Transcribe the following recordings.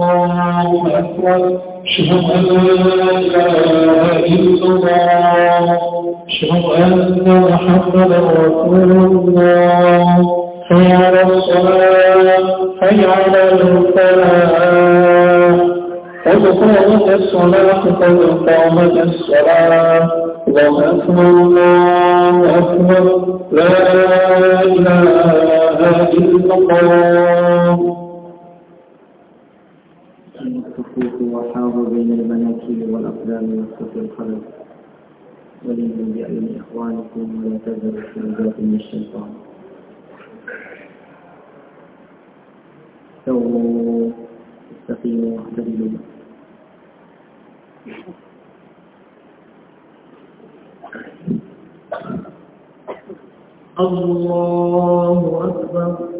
الله أكبر أشهد أن لا إله إلا الله أشهد أن محمدا رسول الله حي على الصلاة حي على الفلاح قد قامت الصلاة قد قامت الصلاة الله أكبر الله أكبر لا إله إلا الله والأقدام والصف الخلف وليهم بأعين إخوانكم ولا تذروا الشهدات من الشيطان. سووا استقيموا واعتدلوا. الله أكبر.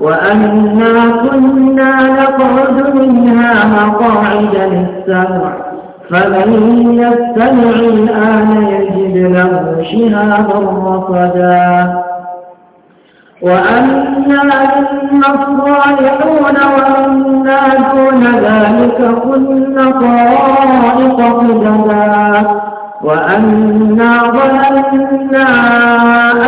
وأنا كنا نقعد منها مقاعد للسمع فمن يستمع الآن يجد له شهابا رصدا وأنا منا الصالحون ومنا دون ذلك كنا طرائق قددا وأنا ظننا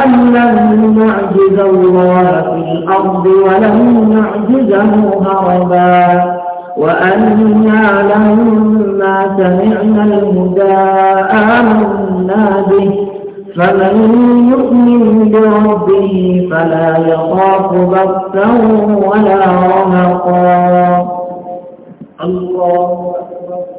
أن لن نعجز الله في الأرض ولن نعجزه هربا. وأنا لما سمعنا الهدى آمنا به. فمن يؤمن بربه فلا يخاف بخسا ولا رهقا. الله أكبر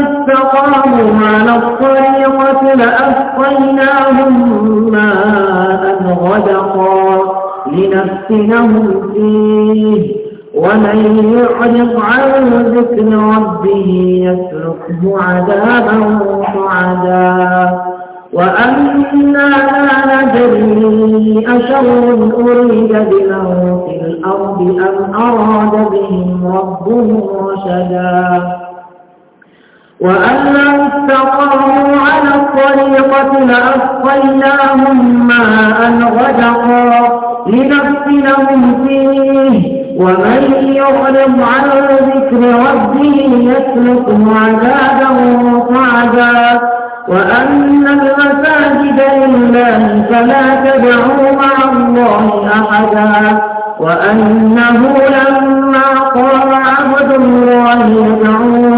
استقاموا على الطريقة لأسقيناهم ماء غدقا لنفتنهم فيه. ومن يعرض عن ذكر ربه يسلكه عذابا صعدا. وأنا لا ندري أشر أريد بمن في الأرض أم أراد بهم ربهم رشدا. وأن لو استقاموا على الطريقة لأسقيناهم ماء غدقا لنفتنهم فيه ومن يعرض عن ذكر ربه يسلكه عذابا صعدا وأن المساجد لله فلا تدعوا مع الله أحدا وأنه لما قام عبد الله يدعوه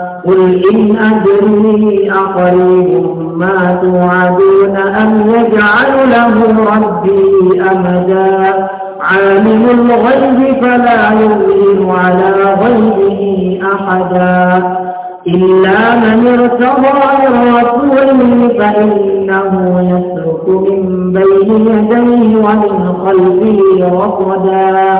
قل إن أدري أقريب ما توعدون أم يجعل له ربي أمدا؟ عالم الغيب فلا يظهر على غيبه أحدا. إلا من ارتضى من رسول فإنه يسلك من بين يديه ومن خلفه رصدا.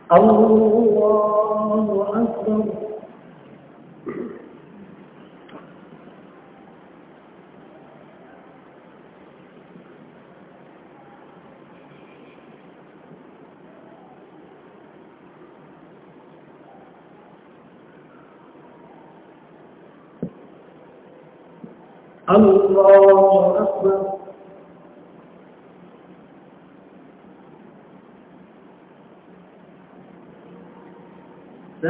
الله أكبر. الله أكبر.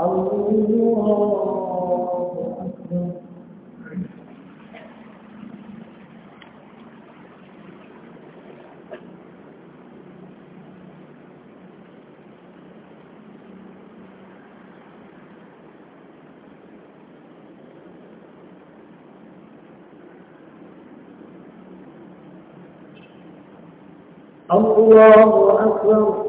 الله أكبر الله أكبر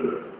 good.